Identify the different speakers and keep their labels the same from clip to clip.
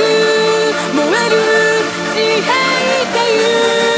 Speaker 1: 燃える地平線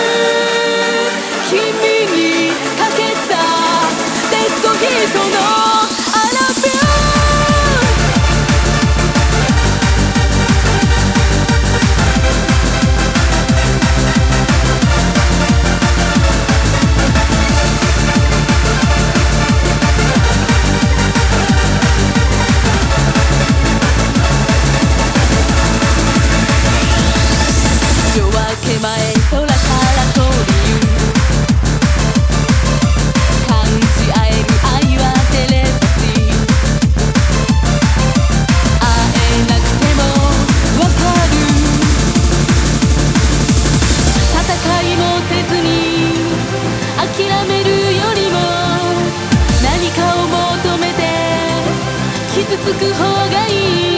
Speaker 1: つく方がいい